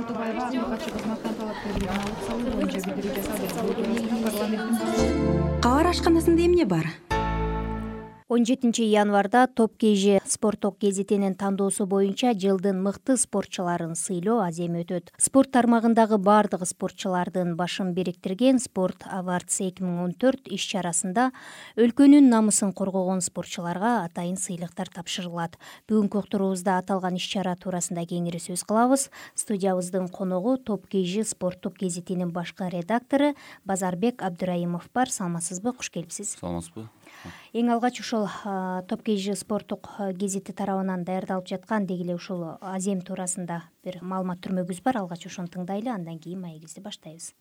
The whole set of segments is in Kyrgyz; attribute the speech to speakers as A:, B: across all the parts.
A: алтубаева акыйкатчы кызматтан талапкерлигин алып салуу боюнча билдирүү жасады парламенттин
B: кабар ашканасында эмне бар
C: он жетинчи январда топ kg спорттук гезитинин тандоосу боюнча жылдын мыкты спортчуларын сыйлоо аземи өтөт. Спорт тармагындагы баардык спортчулардын башын бириктирген спорт авардс эки миң он төрт иш чарасында өлкөнүн намысын коргогон спортчуларга атайын сыйлыктар тапшырылат. Бүгүнкү уктуруубузда аталган иш чара туурасында кеңири сөз кылабыз. Студиябыздын коногу топ kg спорттук гезитинин башкы редактору базарбек абдырайымов бар. Саламатсызбы? Куш келипсиз
D: саламатсызбы
C: эң алгач ушул топ kg спорттук гезити тарабынан даярдалып жаткан деги эле ушул азем туурасында бир маалымат түрмөгүбүз бар. Алгач ошону тыңдайлы андан кийин маегибизди баштайбыз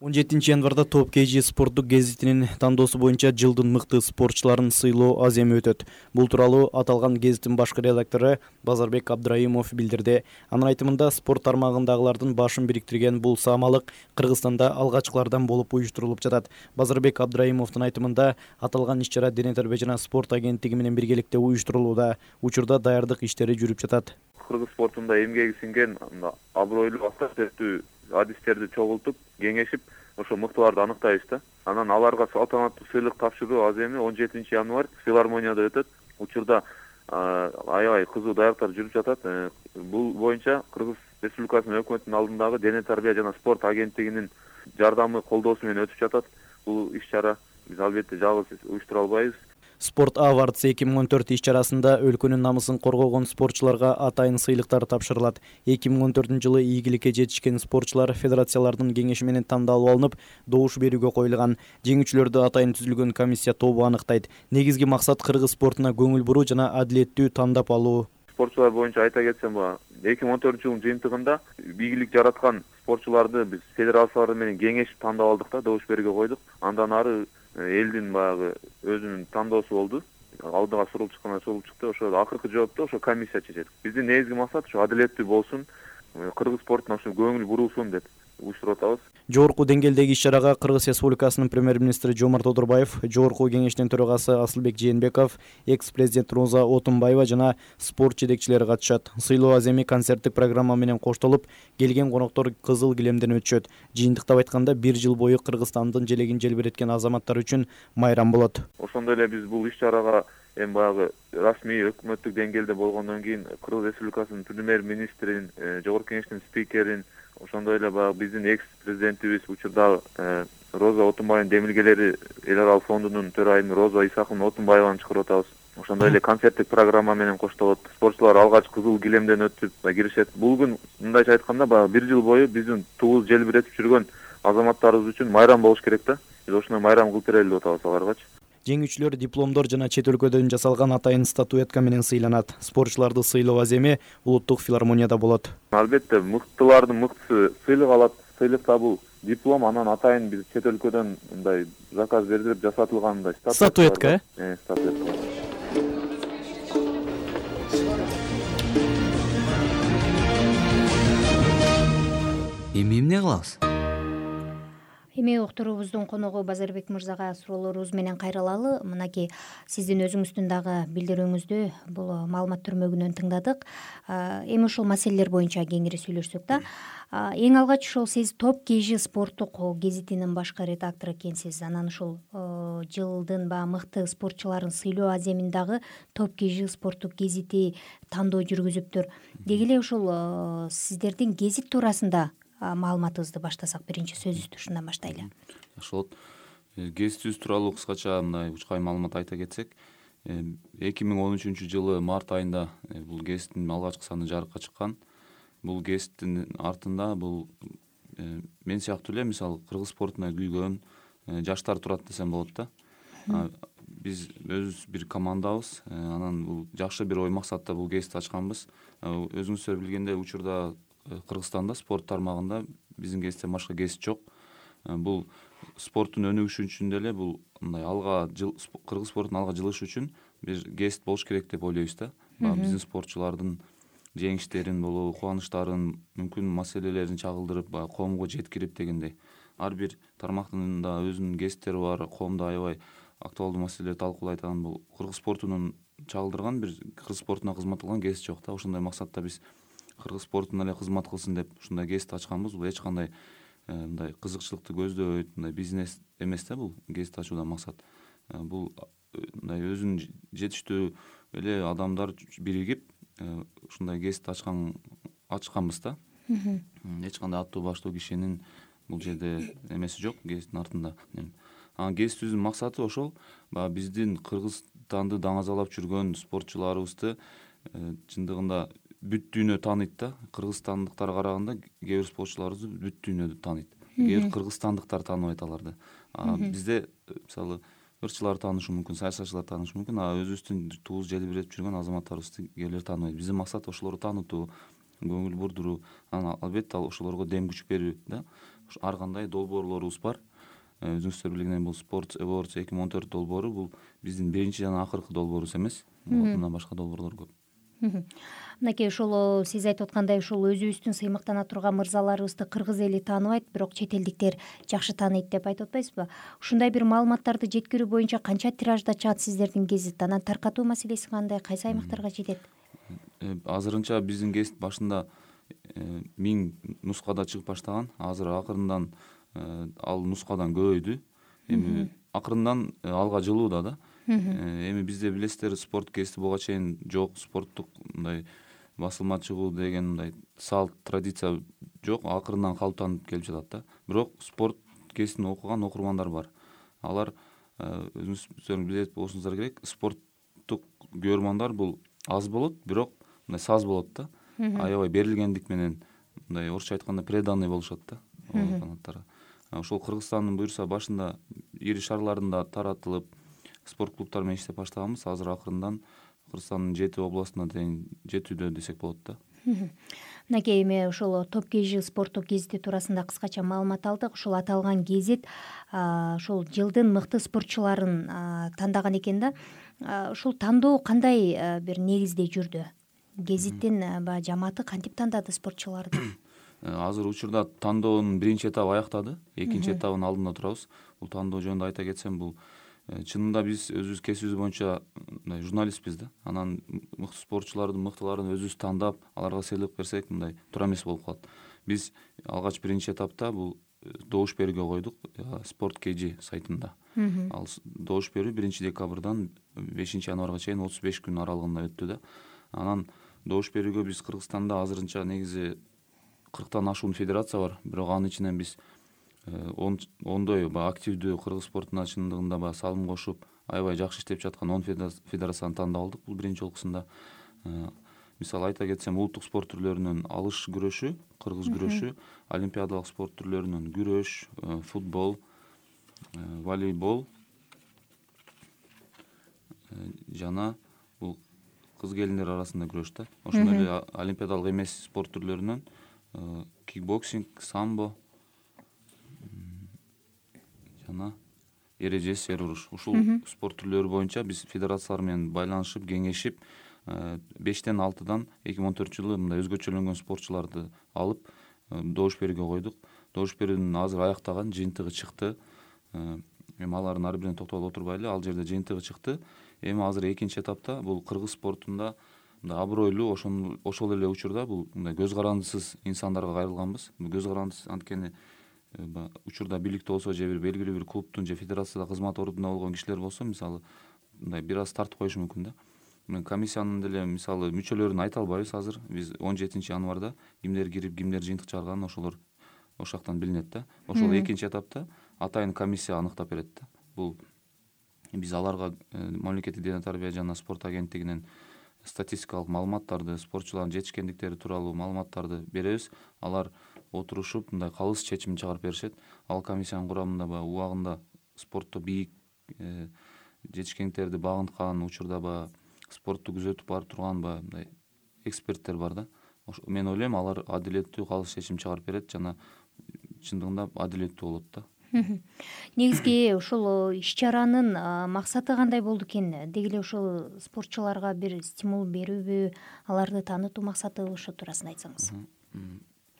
E: он жетинчи январда топ kg спорттук гезитинин тандоосу боюнча жылдын мыкты спортчуларын сыйлоо аземи өтөт бул тууралуу аталган гезиттин башкы редактору базарбек абдырайымов билдирди анын айтымында спорт тармагындагылардын башын бириктирген бул саамалык кыргызстанда алгачкылардан болуп уюштурулуп жатат базарбек абдырайымовдун айтымында аталган иш чара дене тарбия жана спорт агенттиги менен биргеликте уюштурулууда учурда даярдык иштери жүрүп жатат
F: кыргыз спортунда эмгеги сиңген абройлуу авторитеттүү адистерди чогултуп кеңешип ошо мыктыларды аныктайбыз да. Анан аларга салтанаттуу сыйлык тапшыруу аземи он жетинчи январь филармонияда өтөт. Учурда аябай кызуу даярдыктар жүрүп жатат. Э, бул боюнча кыргыз республикасынын өкмөтүнүн алдындагы дене тарбия жана спорт агенттигинин жардамы колдоосу менен өтүп жатат. Бул иш чара биз албетте жалгыз уюштура албайбыз
E: спорт авардс эки миң он төрт иш чарасында өлкөнүн намысын коргогон спортчуларга атайын сыйлыктар тапшырылат. эки миң он төртүнчү жылы ийгиликке жетишкен спортчулар федерациялардын кеңеши менен тандалып алынып добуш берүүгө коюлган. Жеңүүчүлөрдү атайын түзүлгөн комиссия тобу аныктайт. Негизги максат кыргыз спортуна көңүл буруу жана адилеттүү тандап алуу.
F: Спортчулар боюнча айта кетсем эки миң он төртүнчү жылдын жыйынтыгында ийгилик жараткан спортчуларды биз федерациялар менен кеңешип тандап алдык да добуш берүүгө койдук. Андан ары элдин баягы өзүнүн тандоосу болду. Алдыга сурулуп чыккандар сурулуп чыкты. Ошол акыркы жоопту ошо комиссия чечет. Биздин негизги максат ушу адилеттүү болсун кыргыз спортуна ушу көңүл бурулсун деп уюштуруп атабыз.
E: Жогорку деңгээлдеги иш чарага кыргыз республикасынын премьер министри жомарт одурбаев жогорку кеңештин төрагасы асылбек жээнбеков экс президент роза отунбаева жана спорт жетекчилери катышат. Сыйлоо аземи концерттик программа менен коштолуп келген коноктор кызыл килемден өтүшөт жыйынтыктап айтканда бир жыл бою кыргызстандын желегин желбиреткен азаматтар үчүн майрам болот.
F: Ошондой эле биз бул иш чарага эми баягы расмий өкмөттүк деңгээлде болгондон кийин кыргыз республикасынын премьер министрин э, жогорку кеңештин спикерин ошондой эле баягы биздин экс президентибиз учурдагы э, роза отунбаеванын демилгелери эл аралык фондунун төрайымы роза исаковна отунбаеваны чакырып атабыз. Ошондой эле концерттик программа менен коштолот. Спортчулар алгач кызыл килемден өтүп киришет. Бул күн мындайча айтканда баягы бир жыл бою биздин туубузду желбиретип жүргөн азаматтарыбыз үчүн майрам болуш керек да. Биз ошондой майрам кылып берели деп атабыз аларгачы
E: жеңүүчүлөр дипломдор жана чет өлкөдөн жасалган атайын статуэтка менен сыйланат. Спортчуларды сыйлоо аземи улуттук филармонияда болот.
F: Албетте мыктылардын мыктысы сыйлык алат сыйлыкта бул диплом анан атайын биз чет өлкөдөн мындай заказ берилип жасатылган мындай
E: статуэтка э?
F: э статуэтка.
D: Эми эмне кылабыз
C: эми уктуруубуздун коногу базарбек мырзага суроолорубуз менен кайрылалы. Мынакей сиздин өзүңүздүн дагы билдирүүңүздү бул маалымат түрмөгүнөн тыңдадык. Эми ушул маселелер боюнча кеңири сүйлөшсөк да. Эң алгач ушул сиз топ kg спорттук гезитинин башкы редактору экенсиз. Анан ушул жылдын баягы мыкты спортчуларын сыйлоо аземин дагы топ kg спорттук гезити тандоо жүргүзүптүр. Деги эле ушул сиздердин гезит туурасында маалыматыбызды баштасак биринчи сөзүбүздү ушундан баштайлы.
D: Жакшы болот. Э, гезитибиз тууралуу кыскача мындай учкай маалымат айта кетсек э, эки миң он үчүнчү жылы март айында э, бул гезиттин алгачкы саны жарыкка чыккан. Бул гезиттин артында бул мен сыяктуу эле мисалы кыргыз спортуна күйгөн жаштар турат десем болот да. Биз өзүбүз бир командабыз. Анан бул жакшы бир ой максатта бул гезитти ачканбыз. Өзүңүздөр билгендей учурда кыргызстанда спорт тармагында биздин гезиттен башка гезит жок. Э, бул спорттун өнүгүшү үчүн деле бул мындай алга кыргыз спортунун алга жылышы үчүн бир гезит болуш керек деп ойлойбуз да. Баягы биздин спортчулардын жеңиштерин болобу кубанычтарын мүмкүн маселелерин чагылдырып баягы коомго жеткирип дегендей. Ар бир тармактын да өзүнүн гезиттери бар коомдо аябай актуалдуу маселелерди талкуулайт анан бул кыргыз спортунун чагылдырган бир кыргыз спортуна кызмат кылган гезит жок да. Ошондой максатта биз кыргыз спортуна эле кызмат кылсын деп ушундай гезит ачканбыз. Бул эч кандай э, мындай кызыкчылыкты көздөбөйт мындай бизнес эмес да бул гезит ачуудан максат. Э, бул мындай өзүнүн жетиштүү эле адамдар биригип ушундай гезит ачкан ачканбыз да. Эч кандай аттуу баштуу кишинин бул жерде эмеси жок гезиттин артында. Анан гезитибиздин максаты ошол. Баягы биздин кыргызстанды даңазалап жүргөн спортчуларыбызды э, чындыгында бүт дүйнө тааныйт да. Кыргызстандыктарга караганда кээ бир спортчуларыбызды бүт дүйнө тааныйт. Кээ бир кыргызстандыктар тааныбайт аларды бизде э, мисалы ырчылар таанышы мүмкүн саясатчылар таанышы мүмкүн а өзүбүздүн тууз желбиретип жүргөн азаматтарыбызды кээ бирлер тааныбайт биздин максат ошолорду таанытуу көңүл бурдуруу анан албетте ал ошолорго дем күч берүү да. Ар кандай долбоорлорубуз бар. Э, өзүңүздөр билгендей бул спорт awards эки миң он төрт долбоору бул биздин биринчи жана акыркы долбоорубуз эмес. Мындан башка долбоорлор көп.
C: Мынакей ошол сиз айтып аткандай ушул өзүбүздүн сыймыктана турган мырзаларыбызды кыргыз эли тааныбайт бирок чет элдиктер жакшы тааныйт деп айтып атпайсызбы? Ушундай бир маалыматтарды жеткирүү боюнча канча тиражда чыгат сиздердин гезит анан таркатуу маселеси кандай? Кайсы аймактарга жетет?
D: Э, азырынча биздин гезит башында э, миң нускада чыгып баштаган. Азыр акырындан Э, ал нускадан көбөйдү. Эми акырындан алга жылууда да эми бизде билесиздер спорт гезити буга чейин жок спорттук мындай басылма чыгуу деген мындай салт традиция жок акырындан калыптанып келип жатат да. Бирок спорт гезитин окуган окурмандар бар. Алар өзүңүздөр билет болушуңуздар керек. Спорттук көрөрмандар бул аз болот бирок мындай саз болот да. Аябай берилгендик менен мындай орусча айтканда преданный болушат да. Фанаттары ошол кыргызстандын буюрса башында ири шаарларында таратылып спорт клубтар менен иштеп баштаганбыз. Азыр акырындан кыргызстандын жети областына чейин жетүүдө десек болот да.
C: Мынакей эми ошол топ kg спорттук гезити туурасында кыскача маалымат алдык. Ушул аталган гезит ушул жылдын мыкты спортчуларын тандаган экен да. Ушул тандоо кандай бир негизде жүрдү? Гезиттин баягы жамааты кантип тандады спортчуларды?
D: Э, азыр учурда тандоонун биринчи этабы аяктады. Экинчи этабынын алдында турабыз. Бул тандоо жөнүндө айта кетсем бул чынында биз өзүбүз кесибибиз боюнча мындай журналистпиз да. Анан мыкты спортчулардын мыктыларын өзүбүз тандап аларга сыйлык берсек мындай туура эмес болуп калат. Биз алгач биринчи этапта бул э, добуш берүүгө койдук спорт kg сайтында. Ал добуш берүү биринчи декабрдан бешинчи январга чейин отуз беш күн аралыгында өттү да. Анан добуш берүүгө биз кыргызстанда азырынча негизи кырктан ашуун федерация бар бирок анын ичинен биз э, ондой баягы активдүү кыргыз спортуна чындыгында баягы салым кошуп аябай жакшы иштеп жаткан он федерацияны тандап алдык бул биринчи жолкусунда э, мисалы айта кетсем улуттук спорт түрлөрүнөн алыш күрөшү кыргыз күрөшү олимпиадалык спорт түрлөрүнөн күрөш э, футбол волейбол жана бул кыз келиндер арасында күрөш да. Ошондой эле олимпиадалык эмес спорт түрлөрүнөн Э, кикбоксинг самбо жана эрежесиз эр уруш ушул спорт түрлөрү боюнча биз федерациялар менен байланышып кеңешип бештен алтыдан эки миң он төртүнчү жылы мындай өзгөчөлөнгөн спортчуларды алып добуш берүүгө койдук добуш берүүнүн азыр аяктаган жыйынтыгы чыкты эми алардын ар бирине токтолуп отурбайлы ал жерде жыйынтыгы чыкты эми азыр экинчи этапта бул кыргыз спортунда мындай абройлуу ошол эле учурда бул мындай көз карандысыз инсандарга кайрылганбыз көз карандысыз анткени учурда бийликте болсо же бир белгилүү бир клубтун же федерацияда кызмат ордунда болгон кишилер болсо мисалы мындай бир аз тартып коюшу мүмкүн да. Комиссиянын деле мисалы мүчөлөрүн айта албайбыз азыр. Биз он жетинчи январда кимдер кирип кимдер жыйынтык чыгарганын ошолор ошол жактан билинет да. Ошол экинчи этапта атайын комиссия аныктап берет да. Бул биз аларга э, мамлекеттик дене тарбия жана спорт агенттигинен статистикалык маалыматтарды спортчулардын жетишкендиктери тууралуу маалыматтарды беребиз. Алар отурушуп мындай калыс чечим чыгарып беришет. Ал комиссиянын курамында баягы убагында спортто бийик э, жетишкендиктерди багынткан учурда баягы спортту күзөтүп барып турган баягы мындай эксперттер бар да. Мен ойлойм алар адилеттүү калыс чечим чыгарып берет жана чындыгында адилеттүү болот да.
C: Негизги ушул иш чаранын максаты кандай болду экен? Деги эле ушул спортчуларга бир стимул берүүбү аларды таанытуу максатыбы ошол туурасында айтсаңыз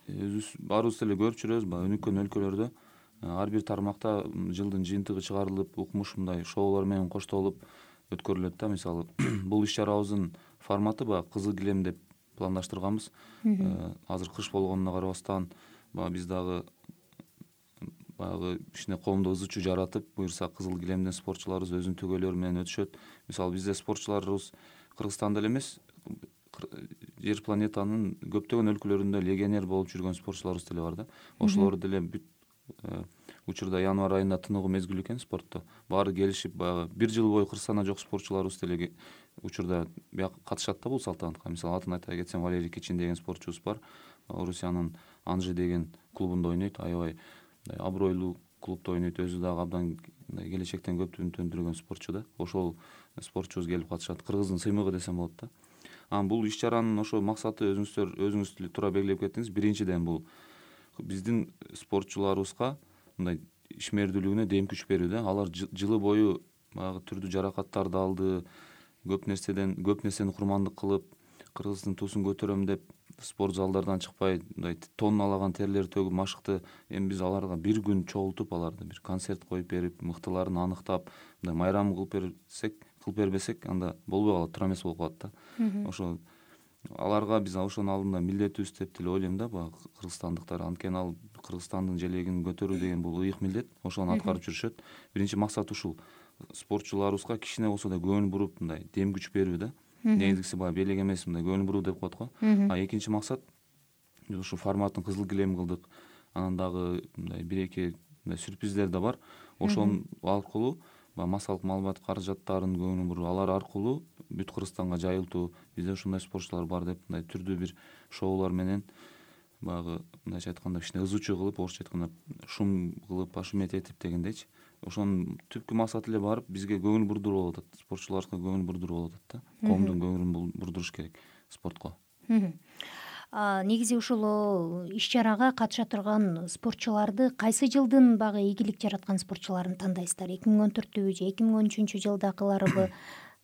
D: өзүбүз баарыбыз деле көрүп жүрөбүз баягы өнүккөн өлкөлөрдө. Ар бир тармакта жылдын жыйынтыгы чыгарылып укмуш мындай шоулор менен коштолуп өткөрүлөт да. Мисалы бул иш чарабыздын форматы баягы кызыл килем деп пландаштырганбыз. Азыр кыш болгонуна карабастан баягы биз дагы баягы кичине коомдо ызы чуу жаратып буюрса кызыл килемден спортчуларыбыз өзүнүн түгөөлөрү менен өтүшөт. Мисалы бизде спортчуларыбыз кыргызстанда эле эмес жер планетанын көптөгөн өлкөлөрүндө легионер болуп жүргөн спортчуларыбыз деле бар да. Ошолор деле бүт э, учурда январь айында тыныгуу мезгил экен спортто. Баары келишип баягы бир жыл бою кыргызстанда жок спортчуларыбыз деле учурда бияка катышат да бул салтанатка. Мисалы атын айта кетсем валерий кичин деген спортчубуз бар. Орусиянын анжи деген клубунда ойнойт. Аябай мындай абройлуу клубдо ойнойт. Өзү дагы абдан мындай келечектен көп үмүттөндүргөн спортчу да. Ошол спортчубуз келип катышат. Кыргыздын сыймыгы десем болот да анан бул иш чаранын ошо максаты өзүңүздөр өзүңүз туура белгилеп кеттиңиз биринчиден бул биздин спортчуларыбызга мындай ишмердүүлүгүнө дем күч берүү да алар жылы бою баягы түрдүү жаракаттарды алды көп нерседен көп нерсени курмандык кылып кыргыздын туусун көтөрөм деп спорт залдардан чыкпай мындай тонналаган терлерди төгүп машыкты эми биз аларга бир күн чогултуп аларды бир концерт коюп берип мыктыларын аныктап мындай майрам кылып берсек кылып бербесек анда болбой калат туура эмес болуп калат да. Ошо аларга биз ошонун алдында милдетибиз деп деле ойлойм да баягы кыргызстандыктар. Анткени ал кыргызстандын желегин көтөрүү деген бул ыйык милдет ошону аткарып жүрүшөт. Биринчи максат ушул. Спортчуларыбызга кичине болсо да көңүл буруп мындай дем күч берүү да. Негизгиси баягы белек эмес мындай көңүл буруу деп коет го. А экинчи максат биз ушу форматын кызыл килем кылдык. Анан дагы мындай бир эки мындай сюрприздер да бар. Ошон аркылуу массалык маалымат каражаттарын көңүл буруу алар аркылуу бүт кыргызстанга жайылтуу бизде ушундай спортчулар бар деп мындай түрдүү бир шоулар менен баягы мындайча айтканда кичине ызы кылып орусча айтканда шум кылып пошуметь этип дегендейчи ошонун түпкү максаты эле барып бизге көңүл бурдуруу болуп атат. Спортчуларыбызга көңүл бурдуруу болуп атат да. Коомдун көңүлүн бурдуруш керек спортко
C: негизи ушул иш чарага катыша турган спортчуларды кайсы жылдын баягы ийгилик жараткан спортчуларын тандайсыздар? Эки миң он төрттүбү же эки миң он үчүнчү жылдакыларыбы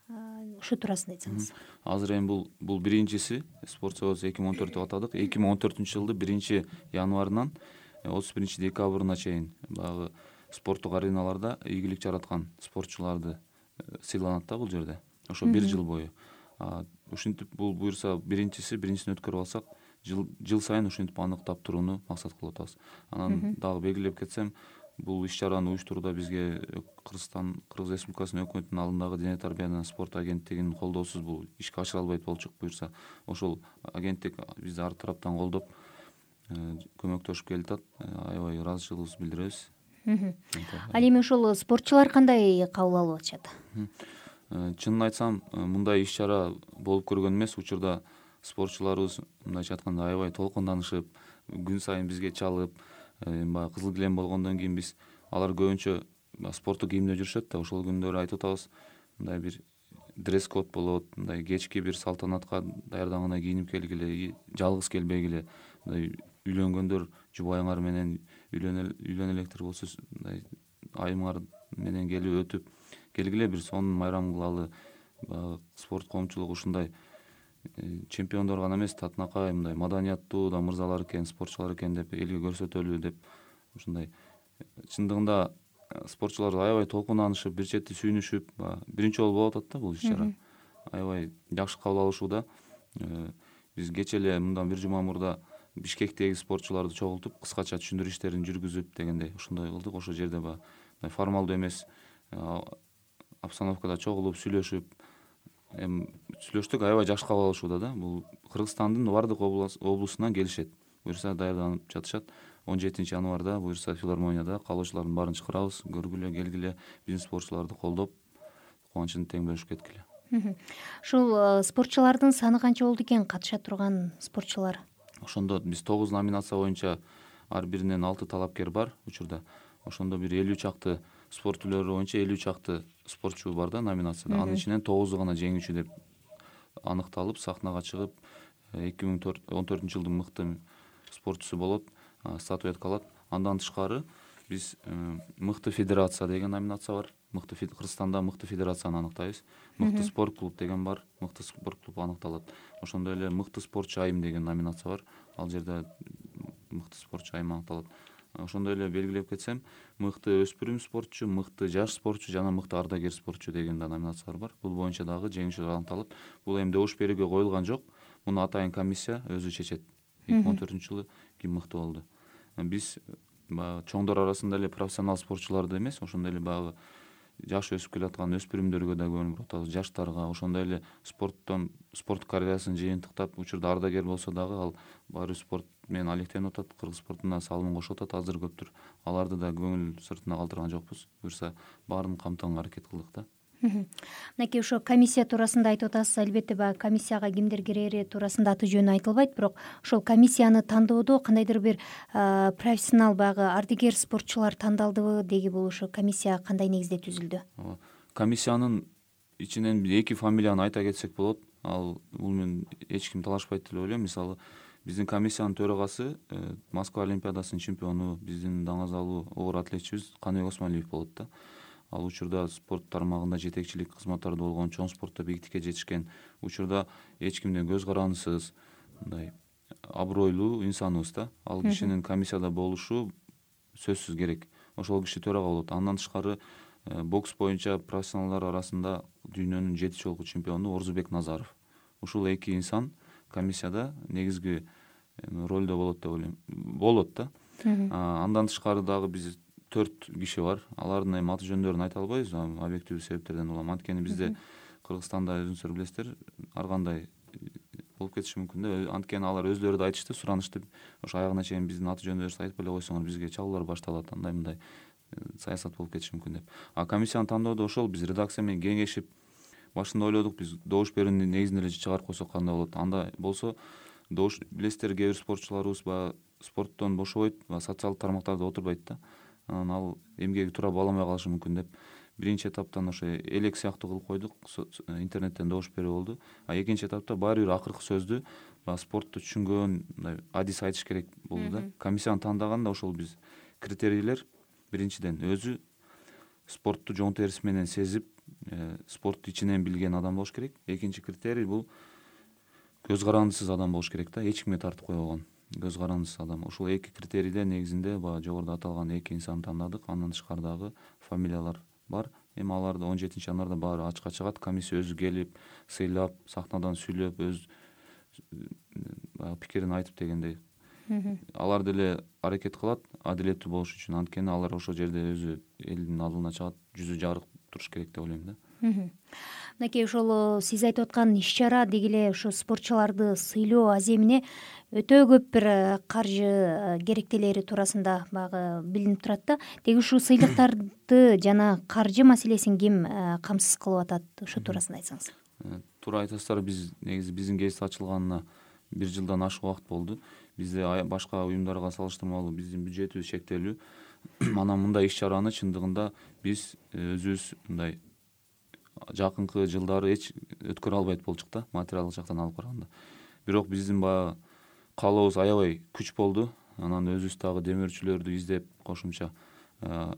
C: ушул туурасында айтсаңыз.
D: Азыр эми бул бул биринчиси спорт союз эки миң он төрт деп атадык. Эки миң он төртүнчү жылды биринчи январынан отуз биринчи декабрына чейин баягы спорттук ареналарда ийгилик жараткан спортчуларды э, сыйланат да бул жерде. Ошо бир жыл бою ушинтип бул буюрса биринчиси биринчисин өткөрүп алсак жыл сайын ушинтип аныктап турууну максат кылып атабыз. Анан дагы белгилеп кетсем бул иш чараны уюштурууда бизге кыргызстан кыргыз республикасынын өкмөтүнүн алдындагы дене тарбия жана спорт агенттигинин колдоосуз бул ишке ашыра албайт болчук буюрса ошол агенттик бизди ар тараптан колдоп э, көмөктөшүп келатат э, аябай ыраазычылыгыбызды билдиребиз.
C: Ал эми ошол спортчулар кандай кабыл алып атышат?
D: Э, чынын айтсам э, мындай иш чара болуп көргөн эмес. Учурда спортчуларыбыз мындайча айтканда аябай толкунданышып күн сайын бизге чалып э, баягы кызыл килем болгондон кийин биз алар көбүнчө спорттук кийимде жүрүшөт да. Ошол күндөрү айтып атабыз мындай бир дресс код болот мындай кечки бир салтанатка даярдангандай кийинип келгиле жалгыз келбегиле мындай үйлөнгөндөр жубайыңар менен үйлөнө электир болсо мындай айымыңар менен келип өтүп келгиле бир сонун майрам кылалы баягы спорт коомчулугу ушундай э, чемпиондор гана эмес татынакай мындай маданияттуу да мырзалар экен спортчулар экен деп элге көрсөтөлү деп ушундай. Чындыгында э, спортчулар аябай толкунданышып бир чети сүйүнүшүп баягы биринчи жолу болуп атат да бул иш чара. Аябай жакшы кабыл алышууда э, биз кечээ эле мындан бир жума мурда бишкектеги спортчуларды чогултуп кыскача түшүндүрүү иштерин жүргүзүп дегендей ошондой кылдык. Ошол жерде баягы мындай формалдуу эмес обстановкада чогулуп сүйлөшүп эми сүйлөштүк аябай жакшы кабыл алышууда да бул кыргызстандын баардык облусунан келишет. Буюрса даярданып жатышат. Он жетинчи январда буюрса филармонияда каалоочулардын баарын чакырабыз көргүлө келгиле биздин спортчуларды колдоп кубанычын тең бөлүшүп кеткиле.
C: Ушул э, спортчулардын саны канча болду экен? Катыша турган спортчулар.
D: Ошондо биз тогуз номинация боюнча ар биринен алты талапкер бар учурда. Ошондо бир элүү чакты спорт түрлөрү боюнча элүү чакты спортчу бар да номинацияда. Анын ичинен тогузу гана жеңүүчү деп аныкталып сахнага чыгып э, эки миң он төртүнчү жылдын мыкты спортчусу болот статуэтка алат. Андан тышкары биз э, мыкты федерация деген номинация бар. Мыкты кыргызстанда мыкты федерацияны аныктайбыз. Мыкты спорт клуб деген бар. Мыкты спорт клуб аныкталат. Ошондой эле мыкты спортчу айым деген номинация бар. Ал жерде мыкты спортчу айым аныкталат ошондой эле белгилеп кетсем мыкты өспүрүм спортчу мыкты жаш спортчу жана мыкты ардагер спортчу деген да номинациялар бар. Бул боюнча дагы жеңүүчүлөр аныкталат бул эми добуш берүүгө коюлган жок. Муну атайын комиссия өзү чечет. Эки миң он төртүнчү жылы ким мыкты болду? Биз баягы чоңдор арасында эле профессионал спортчуларды эмес ошондой эле баягы жаш өсүп келаткан өспүрүмдөргө да көңүл буруп атабыз. Жаштарга ошондой эле спорттон спорттук карьерасын жыйынтыктап учурда ардагер болсо дагы ал баары бир спорт менен алектенип атат кыргыз спортуна салымын кошуп атат азыр көптүр. Аларды да көңүл сыртына калтырган жокпуз. Буюрса баарын камтыганга аракет кылдык да.
C: Мынакей ошо комиссия туурасында айтып атасыз албетте баягы комиссияга кимдер кирери туурасында аты жөнү айтылбайт бирок ошол комиссияны тандоодо кандайдыр бир профессионал баягы ардегер спортчулар тандалдыбы деги бул ошо комиссия кандай негизде түзүлдү?
D: Ооба комиссиянын ичинен эки фамилияны айта кетсек болот. Ал бул менен эч ким талашпайт деп ойлойм. Мисалы биздин комиссиянын төрагасы э, москва олимпиадасынын чемпиону биздин даңазалуу оор атлетчибиз каныбек осмалиев болот да ал учурда спорт тармагында жетекчилик кызматтарда болгон чоң спортто бийиктикке жетишкен учурда эч кимден көз карандысыз мындай абройлуу инсаныбыз да ал кишинин комиссияда болушу сөзсүз керек ошол киши төрага болот андан тышкары э, бокс боюнча профессионалдар арасында дүйнөнүн жети жолку чемпиону орзубек назаров ушул эки инсан комиссияда негизги ролдо болот деп ойлойм болот да. Андан тышкары дагы биз төрт киши бар. Алардын эми аты жөндөрүн айта албайбыз. Объективдүү себептерден улам. Анткени бизде кыргызстанда өзүңүздөр билесиздер ар кандай болуп кетиши мүмкүн да. Анткени алар өзлөрү да айтышты суранышты ошо аягына чейин биздин аты жөндөрүбүздү айтпай эле койсоңор бизге чалуулар башталат андай мындай э, саясат болуп кетиши мүмкүн деп. А комиссияны тандоодо ошол биз редакция менен кеңешип башында ойлодук биз добуш берүүнү негизинен эле чыгарып койсок кандай болот. Андай болсо добуш билесиздер кээ бир спортчуларыбыз баягы спорттон бошобойт баягы социалдык тармактарда отурбайт да. Анан ал эмгеги туура баламай калышы мүмкүн деп биринчи этаптан ошо элек сыяктуу кылып койдук. Интернеттен добуш берүү болду. А экинчи этапта баары бир акыркы сөздү баягы спортту түшүнгөн мындай адис айтыш керек болду да. Комиссияны тандаганда ошол биз критерийлер. Биринчиден өзү спортту жоң териси менен сезип спортту ичинен билген адам болуш керек экинчи критерий бул көз карандысыз адам болуш керек да эч кимге тартып койбогон көз карандысыз адам ушул эки критерийде негизинде баягы жогоруда аталган эки инсанды тандадык андан тышкары дагы фамилиялар бар эми аларды он жетинчи январда баары ачыкка чыгат комиссия өзү келип сыйлап сахнадан сүйлөп өз баягы пикирин айтып дегендей алар деле аракет кылат адилеттүү болуш үчүн анткени алар ошол жерде өзү элдин алдына чыгат жүзү жарык туруш керек деп ойлойм да.
C: Мынакей ошол сиз айтып аткан иш чара деги эле ушу спортчуларды сыйлоо аземине өтө көп бир э, каржы э, керектелери туурасында баягы билинип турат да. Деги ушул сыйлыктарды жана каржы маселесин ким э, камсыз кылып атат ошол туурасында айтсаңыз?
D: Туура айтасыздар биз негизи биздин гезит ачылганына бир жылдан ашык убакыт болду. Бизде башка уюмдарга салыштырмалуу биздин бюджетибиз чектелүү анан мындай иш чараны чындыгында биз өзүбүз мындай жакынкы жылдары эч өткөрө албайт болчук да материалдык жактан алып караганда. Бирок биздин баягы каалообуз аябай күч болду. Анан өзүбүз дагы демөөрчүлөрдү издеп кошумча э,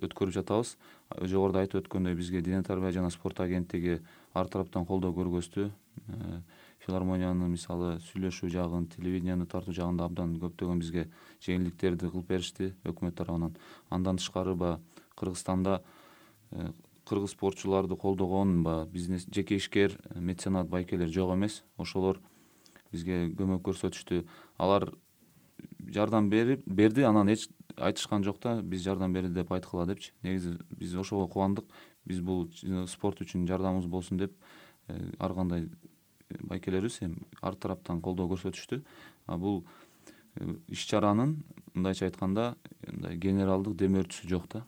D: өткөрүп жатабыз. Жогоруда айтып өткөндөй бизге дене тарбия жана спорт агенттиги ар тараптан колдоо көргөздү э, филармонияны мисалы сүйлөшүү жагын телевиденияны тартуу жагында абдан көптөгөн бизге жеңилдиктерди кылып беришти өкмөт тарабынан. Андан тышкары баягы кыргызстанда э, кыргыз спортчуларды колдогон баягы бизнес жеке ишкер меценат байкелер жок эмес. Ошолор бизге көмөк көрсөтүштү. Алар жардам берип берди анан эч айтышкан жок да биз жардам берди деп айткыла депчи. Негизи биз ошого кубандык биз бул спорт үчүн жардамыбыз болсун деп э, ар кандай байкелерибиз эми ар тараптан колдоо көрсөтүштү. А бул э, иш чаранын мындайча айтканда мындай генералдык демөөрчүсү жок да.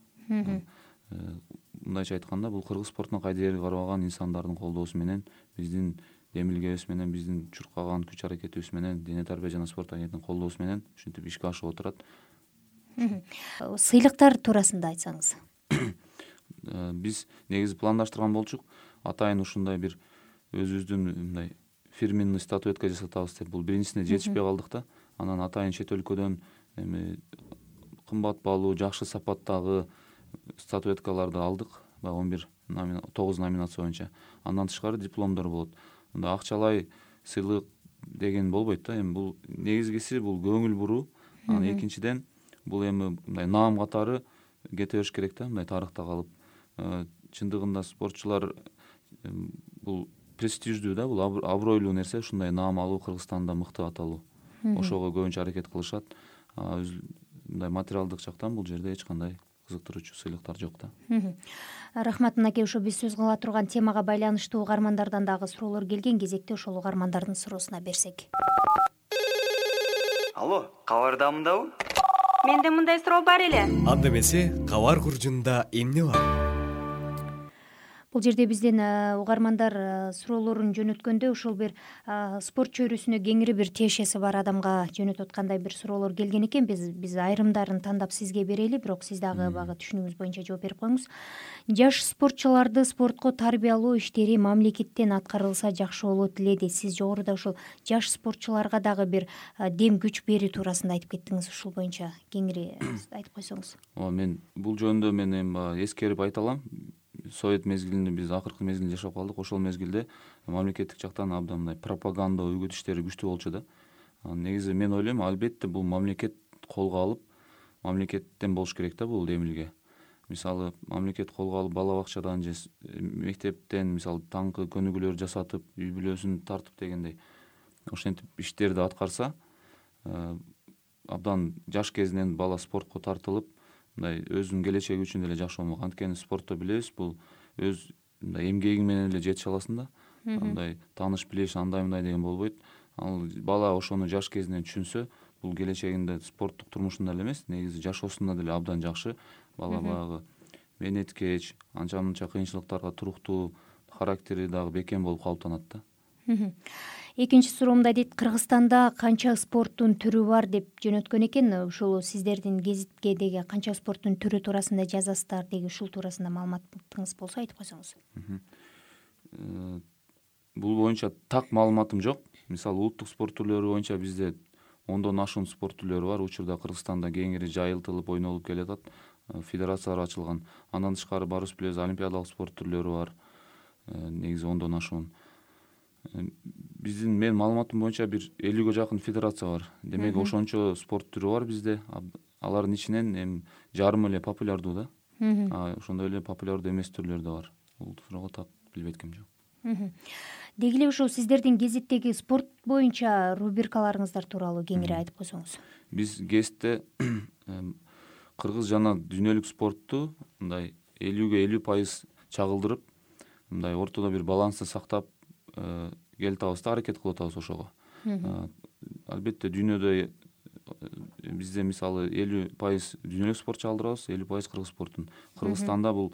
D: Мындайча айтканда бул кыргыз спортуна кайдыгер карабаган инсандардын колдоосу менен биздин демилгебиз менен биздин чуркаган күч аракетибиз менен дене тарбия жана спорт агенттигинин колдоосу менен ушинтип ишке ашып отурат.
C: Сыйлыктар туурасында айтсаңыз.
D: Э, биз негизи пландаштырган болчук атайын ушундай бир өзүбүздүн мындай фирменный статуэтка жасатабыз деп. Бул биринчисине жетишпей калдык да. Анан атайын чет өлкөдөн эми кымбат баалуу жакшы сапаттагы статуэткаларды алдык. Баягы он бир тогуз номинация боюнча. Андан тышкары дипломдор болот. Мындай акчалай сыйлык деген болбойт да. Эми бул негизгиси бул көңүл буруу. Анан экинчиден бул эми мындай наам катары кете бериш керек да мындай тарыхта калып. Э, чындыгында спортчулар бул престиждүү да бул абройлуу нерсе ушундай наам алуу кыргызстанда мыкты аталуу ошого көбүнчө аракет кылышат. Мындай материалдык жактан бул жерде эч кандай кызыктыруучу сыйлыктар жок да.
C: Рахмат мынакей ошо биз сөз кыла турган темага байланыштуу угармандардан дагы суроолор келген кезекти ошол угармандардын суроосуна берсек.
B: Алло кабардамындабы
G: менде мындай суроо бар эле.
B: Анда эмесе кабар куржунунда эмне бар
C: бул жерде биздин угармандар суроолорун жөнөткөндө ошол бир спорт чөйрөсүнө кеңири бир тиешеси бар адамга жөнөтүп аткандай бир суроолор келген экен. Биз биз айрымдарын тандап сизге берели бирок сиз дагы баягы түшүнүгүңүз боюнча жооп берип коюңуз. Жаш спортчуларды спортко тарбиялоо иштери мамлекеттен аткарылса жакшы болот эле сиз жогоруда ушул жаш спортчуларга дагы бир дем күч берүү туурасында айтып кеттиңиз ушул боюнча кеңири айтып койсоңуз.
D: Ооба мен бул жөнүндө мен эми баягы эскерип айта алам совет мезгилинде биз акыркы мезгилде жашап калдык ошол мезгилде мамлекеттик жактан абдан мындай пропаганда үгүт иштери күчтүү болчу да. Негизи мен ойлойм албетте бул мамлекет колго алып мамлекеттен болуш керек да бул эмилге мисалы мамлекет колго алып бала бакчадан же мектептен мисалы таңкы көнүгүүлөр жасатып үй бүлөсүн тартып дегендей ошентип иштерди аткарса абдан жаш кезинен бала спортко тартылып мындай өзүнүн келечеги үчүн деле жакшы болмок. Анткени спортто билебиз бул өз мындай эмгегиң менен эле жетише аласың да. Андай тааныш билеш андай мындай деген болбойт. Ал бала ошону жаш кезинен түшүнсө бул келечегинде спорттук турмушунда эле эмес негизи жашоосунда деле абдан жакшы. Бала баягы мээнеткеч анча мынча кыйынчылыктарга туруктуу характери дагы бекем болуп калыптанат да
C: экинчи суроо дейт кыргызстанда канча спорттун түрү бар? деп жөнөткөн экен. Ушул сиздердин гезитке деги канча спорттун түрү туурасында жазасыздар? деги ушул туурасында маалыматыңыз болсо айтып койсоңуз
D: э, бул боюнча так маалыматым жок. Мисалы улуттук спорт түрлөрү боюнча бизде ондон ашуун спорт түрлөрү бар. Учурда кыргызстанда кеңири жайылтылып ойнолуп келатат э, федерациялар ачылган. Андан тышкары баарыбыз билебиз олимпиадалык спорт түрлөрү бар. Э, негизи ондон ашуун биздин менин маалыматым боюнча бир элүүгө жакын федерация бар. Демек ошончо спорт түрү бар бизде. Алардын ичинен эми жарымы эле популярдуу да. Ошондой эле популярдуу эмес түрлөр да бар. Бул суроого так билбей эткем жок.
C: Деги эле ушул сиздердин гезиттеги спорт боюнча рубрикаларыңыздар тууралуу кеңири айтып койсоңуз.
D: Биз гезитте кыргыз жана дүйнөлүк спортту мындай элүүгө элүү пайыз чагылдырып мындай ортодо бир балансты сактап Э, келе атабыз да аракет кылып атабыз ошого. Албетте дүйнөдө э, бизде мисалы элүү пайыз дүйнөлүк спорт чагылдырабыз элүү пайыз кыргыз спортун. Кыргызстанда бул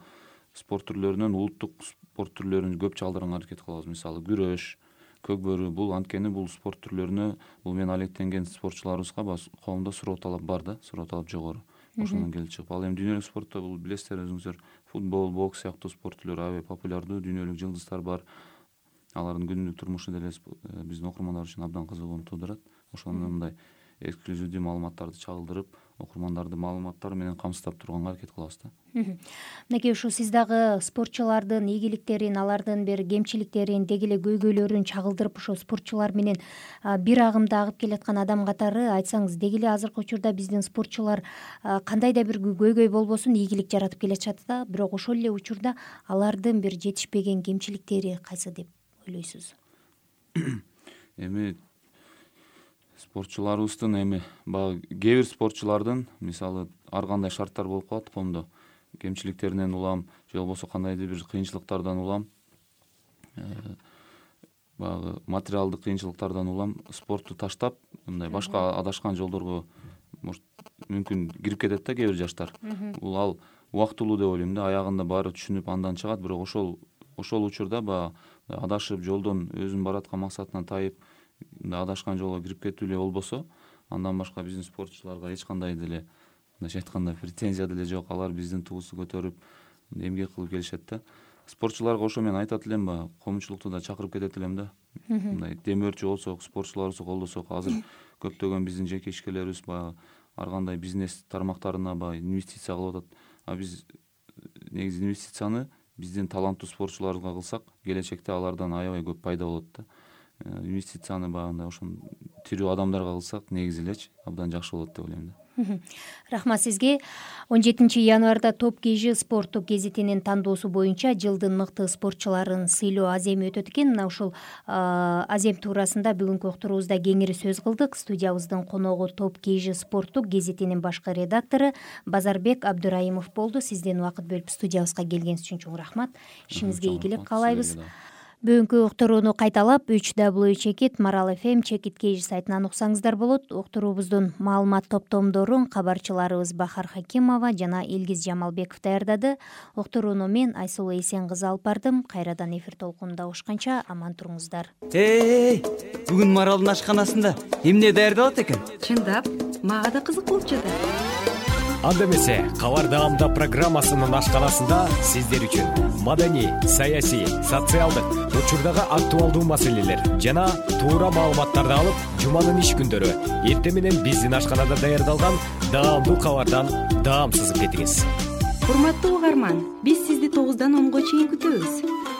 D: спорт түрлөрүнөн улуттук спорт түрлөрүн көп чагылдырганга аракет кылабыз. Мисалы күрөш көк бөрү бул анткени бул спорт түрлөрүнө бул менен алектенген спортчуларыбызга баягы коомдо суроо талап бар да суроо талап жогору. Ошондон келип чыгып. Ал эми дүйнөлүк спортто бул билесиздер өзүңүздөр футбол бокс сыяктуу спорт түрлөрү аябай популярдуу дүйнөлүк жылдыздар бар алардын күнүмдүк турмушу деле э, биздин окурмандар үчүн абдан кызыгууну туудурат ошондо мындай эксклюзивдүү маалыматтарды чагылдырып окурмандарды маалыматтар менен камсыздап турганга аракет кылабыз да.
C: Мынакей ушул сиз дагы спортчулардын ийгиликтерин алардын бир кемчиликтерин деги эле көйгөйлөрүн чагылдырып ошо спортчулар менен бир агымда агып келаткан адам катары айтсаңыз деги эле азыркы учурда биздин спортчулар кандай да бир көйгөй болбосун ийгилик жаратып келатышат да. Бирок ошол эле учурда алардын бир жетишпеген кемчиликтери кайсы деп ойлойсуз?
D: Эми спортчуларыбыздын эми баягы кээ бир спортчулардын мисалы ар кандай шарттар болуп калат коомдо кемчиликтеринен улам же болбосо кандайдыр бир кыйынчылыктардан улам э, баягы материалдык кыйынчылыктардан улам спортту таштап мындай башка адашкан жолдорго может мүмкүн кирип кетет да кээ бир жаштар. Бул ал убактылуу деп ойлойм да аягында баары түшүнүп андан чыгат бирок ошол ошол учурда баягы адашып жолдон өзүнүн бараткан максатына тайып мындай адашкан жолго кирип кетүү эле болбосо андан башка биздин спортчуларга эч кандай деле мындайча айтканда претензия деле жок. Алар биздин тубузду көтөрүп эмгек кылып келишет да. Спортчуларга ошо мен айтат элем баягы коомчулукту да чакырып кетет элем да. Мындай демөөрчү болсок спортчуларыбызды колдосок азыр көптөгөн биздин жеке ишкерлерибиз баягы ар кандай бизнес тармактарына баягы инвестиция кылып атат. А биз негизи инвестицияны биздин таланттуу спортчуларыбызга кылсак келечекте алардан аябай көп пайда болот да. Инвестицияны баягындай ошон тирүү адамдарга кылсак негизи элечи абдан жакшы болот деп ойлойм да.
C: Рахмат сизге он жетинчи январда топ kg спорттук гезитинин тандоосу боюнча жылдын мыкты спортчуларын сыйлоо аземи өтөт экен мына ушул азем туурасында бүгүнкү уктуруубузда кеңири сөз кылдык студиябыздын коногу топ kg спорттук гезитинин башкы редактору базарбек абдырайымов болду сиздин убакыт бөлүп студиябызга келгениңиз үчүн чоң рахмат. Ишиңизге ийгилик каалайбыз бүгүнкү уктурууну кайталап үч w чекит марал fm чекит kg сайтынан уксаңыздар болот уктуруубуздун маалымат топтомдорун кабарчыларыбыз бахар хакимова жана илгиз жамалбеков даярдады уктурууну мен айсулуу эсен кызы алып бардым. Кайрадан эфир толкунунда угушканча аман туруңуздар
H: эй бүгүн маралдын ашканасында эмне даярдалат экен
I: чындап мага да кызык болуп жатат
B: анда эмесе кабар даамда программасынын ашканасында сиздер үчүн маданий саясий социалдык учурдагы актуалдуу маселелер жана туура маалыматтарды алып жуманын иш күндөрү эртең менен биздин ашканада даярдалган даамдуу кабардан даам сызып кетиңиз.
I: Урматтуу угарман биз сизди тогуздан онго чейин күтөбүз